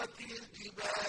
وَسُيِّرَتِ الْجِبَالُ